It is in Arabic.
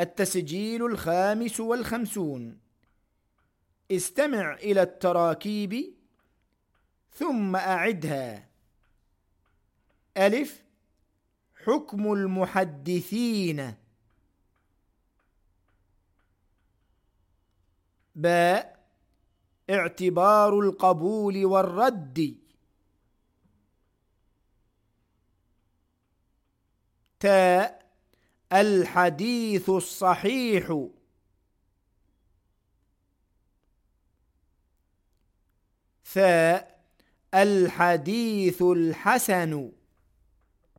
التسجيل الخامس والخمسون. استمع إلى التراكيب ثم أعدها. ألف حكم المحدثين. باء اعتبار القبول والرد. تاء الحديث الصحيح. ثاء الحديث الحسن.